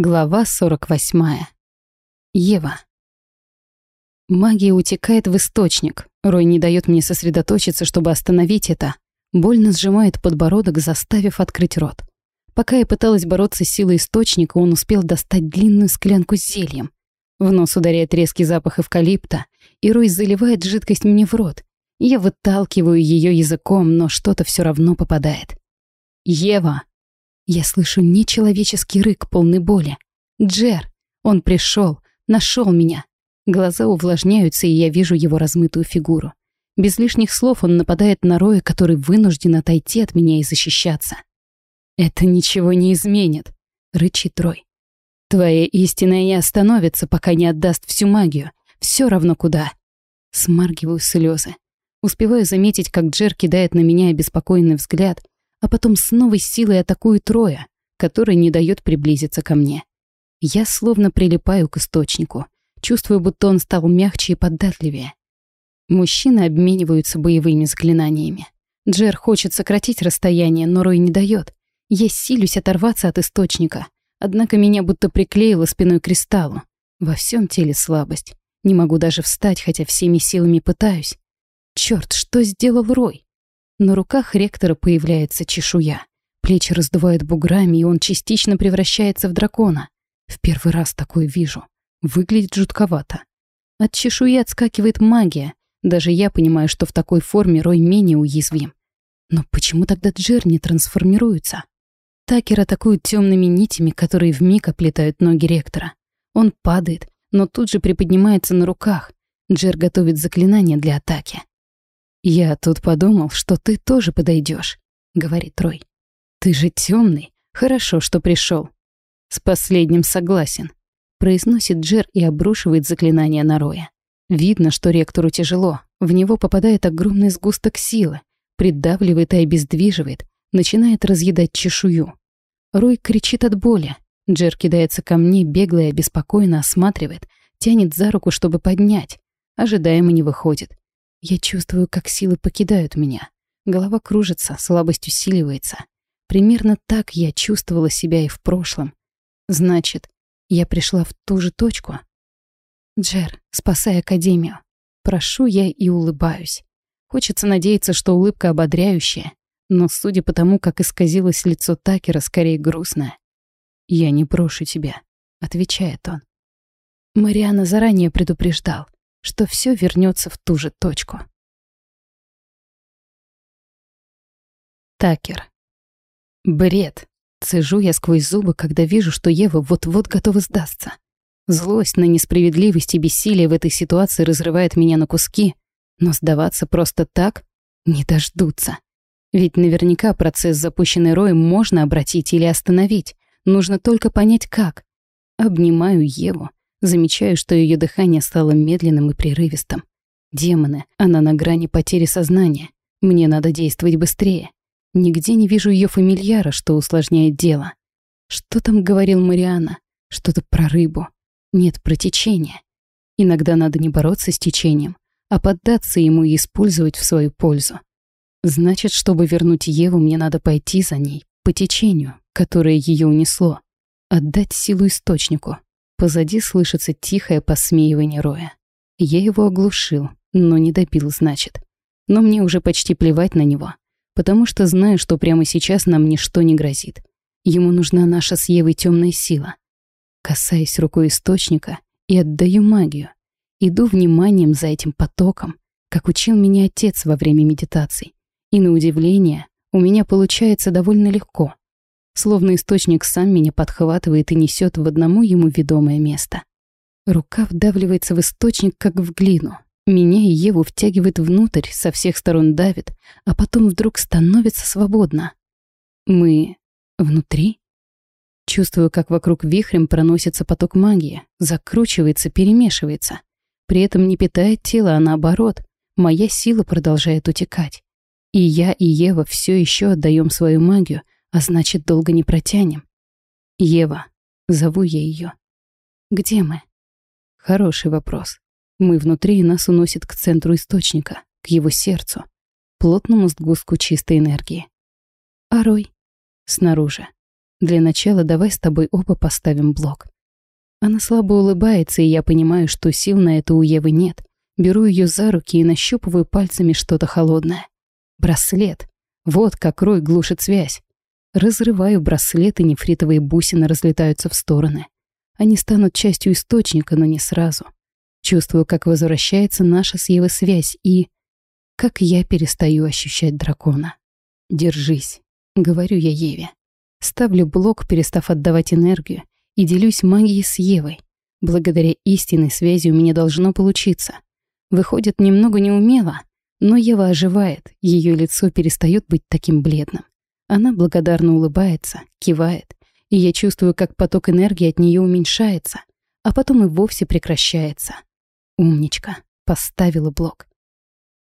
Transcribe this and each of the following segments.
Глава 48. Ева. Магия утекает в источник. Рой не дает мне сосредоточиться, чтобы остановить это. Больно сжимает подбородок, заставив открыть рот. Пока я пыталась бороться с силой источника, он успел достать длинную склянку с зельем. В нос ударяет резкий запах эвкалипта, и Рой заливает жидкость мне в рот. Я выталкиваю ее языком, но что-то все равно попадает. «Ева!» Я слышу нечеловеческий рык, полный боли. Джер! Он пришел, нашел меня. Глаза увлажняются, и я вижу его размытую фигуру. Без лишних слов он нападает на Роя, который вынужден отойти от меня и защищаться. «Это ничего не изменит», — рычит Рой. «Твоя истина не остановится, пока не отдаст всю магию. Все равно куда». Смаргиваю слезы. Успеваю заметить, как Джер кидает на меня обеспокоенный взгляд, а потом с новой силой атакует Троя, который не дает приблизиться ко мне. Я словно прилипаю к источнику, чувствую, будто он стал мягче и податливее. Мужчины обмениваются боевыми заклинаниями. Джер хочет сократить расстояние, но Рой не дает. Я силюсь оторваться от источника, однако меня будто приклеило спиной к кристаллу. Во всем теле слабость. Не могу даже встать, хотя всеми силами пытаюсь. Черт, что сделал Рой? На руках ректора появляется чешуя. Плечи раздувают буграми, и он частично превращается в дракона. В первый раз такое вижу. Выглядит жутковато. От чешуи отскакивает магия. Даже я понимаю, что в такой форме Рой менее уязвим. Но почему тогда Джер не трансформируется? Такер атакует темными нитями, которые вмиг оплетают ноги ректора. Он падает, но тут же приподнимается на руках. Джер готовит заклинание для атаки. «Я тут подумал, что ты тоже подойдешь, говорит Трой. «Ты же темный. Хорошо, что пришел. «С последним согласен», — произносит Джер и обрушивает заклинание на Роя. Видно, что ректору тяжело. В него попадает огромный сгусток силы, придавливает и обездвиживает, начинает разъедать чешую. Рой кричит от боли. Джер кидается ко мне, бегло и обеспокоенно осматривает, тянет за руку, чтобы поднять. Ожидаемо не выходит. Я чувствую, как силы покидают меня. Голова кружится, слабость усиливается. Примерно так я чувствовала себя и в прошлом. Значит, я пришла в ту же точку. Джер, спасай Академию. Прошу я и улыбаюсь. Хочется надеяться, что улыбка ободряющая, но судя по тому, как исказилось лицо Такера, скорее грустное. «Я не прошу тебя», — отвечает он. Мариана заранее предупреждал — что все вернется в ту же точку. Такер. Бред. Цежу я сквозь зубы, когда вижу, что Ева вот-вот готова сдастся. Злость на несправедливость и бессилие в этой ситуации разрывает меня на куски, но сдаваться просто так не дождутся. Ведь наверняка процесс, запущенный Роем, можно обратить или остановить. Нужно только понять, как. Обнимаю Еву, Замечаю, что ее дыхание стало медленным и прерывистым. Демоны, она на грани потери сознания. Мне надо действовать быстрее. Нигде не вижу ее фамильяра, что усложняет дело. Что там говорил Мариана? Что-то про рыбу. Нет, про течение. Иногда надо не бороться с течением, а поддаться ему и использовать в свою пользу. Значит, чтобы вернуть Еву, мне надо пойти за ней, по течению, которое ее унесло. Отдать силу источнику. Позади слышится тихое посмеивание Роя. Я его оглушил, но не добил, значит. Но мне уже почти плевать на него, потому что знаю, что прямо сейчас нам ничто не грозит. Ему нужна наша с Евой темная сила. Касаясь рукой источника и отдаю магию. Иду вниманием за этим потоком, как учил меня отец во время медитаций. И на удивление, у меня получается довольно легко словно источник сам меня подхватывает и несет в одному ему ведомое место. Рука вдавливается в источник, как в глину. Меня и Еву втягивает внутрь, со всех сторон давит, а потом вдруг становится свободно. Мы внутри? Чувствую, как вокруг вихрем проносится поток магии, закручивается, перемешивается. При этом не питает тело, а наоборот, моя сила продолжает утекать. И я, и Ева все еще отдаем свою магию, а значит, долго не протянем. Ева. Зову я ее. Где мы? Хороший вопрос. Мы внутри, и нас уносит к центру источника, к его сердцу, плотному сгустку чистой энергии. А? Снаружи. Для начала давай с тобой оба поставим блок. Она слабо улыбается, и я понимаю, что сил на это у Евы нет. Беру ее за руки и нащупываю пальцами что-то холодное. Браслет. Вот как Рой глушит связь. Разрываю браслет, и нефритовые бусины разлетаются в стороны. Они станут частью источника, но не сразу. Чувствую, как возвращается наша с Евой связь, и... Как я перестаю ощущать дракона. «Держись», — говорю я Еве. Ставлю блок, перестав отдавать энергию, и делюсь магией с Евой. Благодаря истинной связи у меня должно получиться. Выходит, немного неумело, но Ева оживает, ее лицо перестает быть таким бледным. Она благодарно улыбается, кивает, и я чувствую, как поток энергии от нее уменьшается, а потом и вовсе прекращается. Умничка, поставила блок.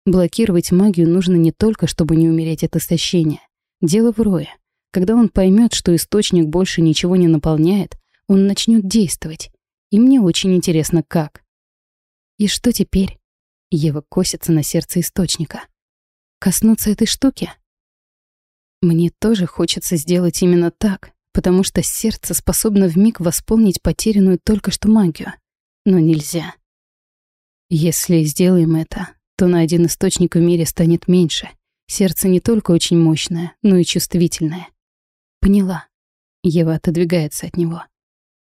Блокировать магию нужно не только, чтобы не умереть от истощения. Дело в Рое. Когда он поймет, что источник больше ничего не наполняет, он начнет действовать. И мне очень интересно, как. И что теперь? Ева косится на сердце источника. Коснуться этой штуки? Мне тоже хочется сделать именно так, потому что сердце способно вмиг восполнить потерянную только что магию. Но нельзя. Если сделаем это, то на один источник в мире станет меньше. Сердце не только очень мощное, но и чувствительное. Поняла. Ева отодвигается от него.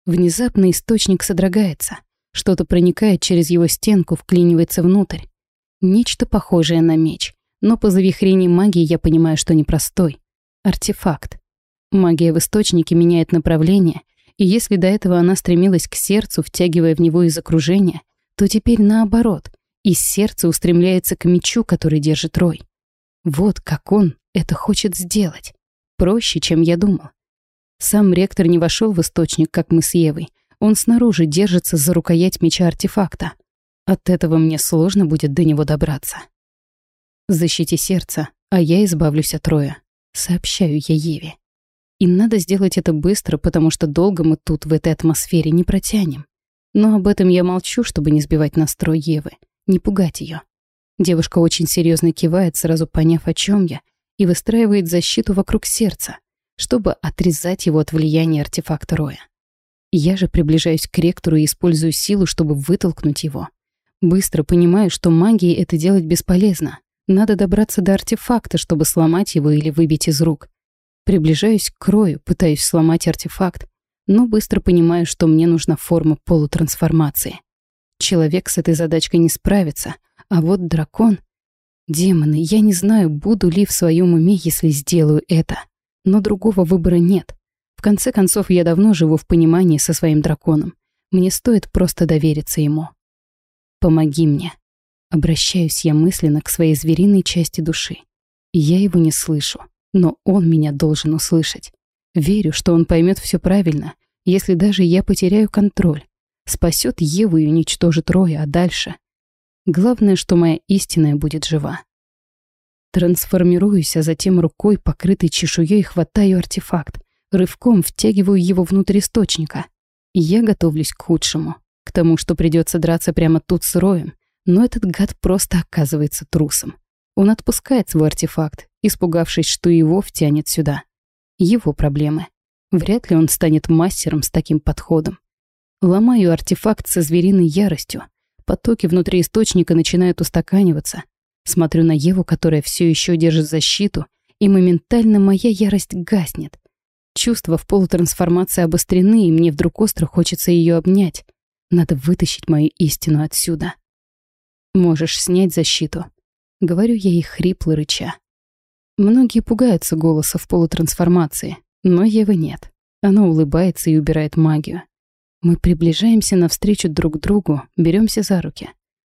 Внезапно источник содрогается. Что-то проникает через его стенку, вклинивается внутрь. Нечто похожее на меч. Но по завихрении магии я понимаю, что непростой. Артефакт. Магия в источнике меняет направление, и если до этого она стремилась к сердцу, втягивая в него из окружения, то теперь наоборот, из сердца устремляется к мечу, который держит Рой. Вот как он это хочет сделать. Проще, чем я думал. Сам ректор не вошел в источник, как мы с Евой. Он снаружи держится за рукоять меча артефакта. От этого мне сложно будет до него добраться. Защити сердца, а я избавлюсь от Роя. Сообщаю я Еве. И надо сделать это быстро, потому что долго мы тут, в этой атмосфере, не протянем. Но об этом я молчу, чтобы не сбивать настрой Евы, не пугать ее. Девушка очень серьезно кивает, сразу поняв, о чем я, и выстраивает защиту вокруг сердца, чтобы отрезать его от влияния артефакта Роя. Я же приближаюсь к ректору и использую силу, чтобы вытолкнуть его. Быстро понимаю, что магией это делать бесполезно. Надо добраться до артефакта, чтобы сломать его или выбить из рук. Приближаюсь к крою, пытаюсь сломать артефакт, но быстро понимаю, что мне нужна форма полутрансформации. Человек с этой задачкой не справится, а вот дракон... Демоны, я не знаю, буду ли в своем уме, если сделаю это. Но другого выбора нет. В конце концов, я давно живу в понимании со своим драконом. Мне стоит просто довериться ему. Помоги мне. Обращаюсь я мысленно к своей звериной части души. Я его не слышу, но он меня должен услышать. Верю, что он поймет все правильно, если даже я потеряю контроль. Спасет Еву и уничтожит Роя, а дальше... Главное, что моя истинная будет жива. Трансформируюсь, а затем рукой, покрытой чешуей, хватаю артефакт, рывком втягиваю его внутрь источника. Я готовлюсь к худшему, к тому, что придется драться прямо тут с Роем, но этот гад просто оказывается трусом. Он отпускает свой артефакт, испугавшись, что его втянет сюда. Его проблемы. Вряд ли он станет мастером с таким подходом. Ломаю артефакт со звериной яростью. Потоки внутри источника начинают устаканиваться. Смотрю на Еву, которая все еще держит защиту, и моментально моя ярость гаснет. Чувства в полутрансформации обострены, и мне вдруг остро хочется ее обнять. Надо вытащить мою истину отсюда. Можешь снять защиту. Говорю я ей хрипло рыча. Многие пугаются голоса в полутрансформации, но Ева нет. Она улыбается и убирает магию. Мы приближаемся навстречу друг другу, беремся за руки.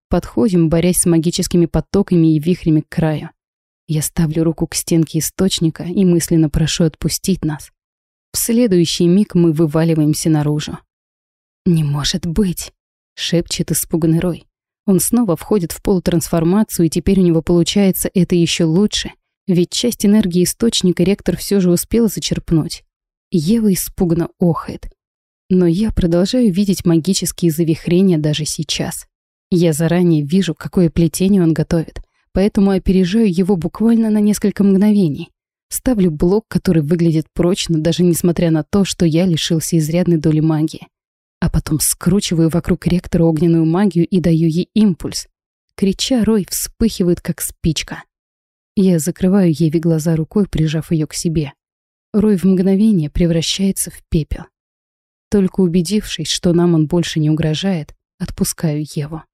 Подходим, борясь с магическими потоками и вихрями к краю. Я ставлю руку к стенке источника и мысленно прошу отпустить нас. В следующий миг мы вываливаемся наружу. «Не может быть!» — шепчет испуганный Рой. Он снова входит в полутрансформацию, и теперь у него получается это еще лучше, ведь часть энергии источника ректор все же успел зачерпнуть. Ева испуганно охает. Но я продолжаю видеть магические завихрения даже сейчас. Я заранее вижу, какое плетение он готовит, поэтому опережаю его буквально на несколько мгновений. Ставлю блок, который выглядит прочно, даже несмотря на то, что я лишился изрядной доли магии. А потом скручиваю вокруг ректора огненную магию и даю ей импульс. Крича, Рой вспыхивает, как спичка. Я закрываю Еве глаза рукой, прижав ее к себе. Рой в мгновение превращается в пепел. Только убедившись, что нам он больше не угрожает, отпускаю Еву.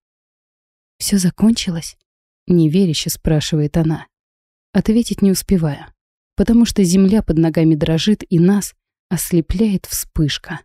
«Все закончилось?» — неверяще спрашивает она. Ответить не успеваю, потому что земля под ногами дрожит и нас ослепляет вспышка.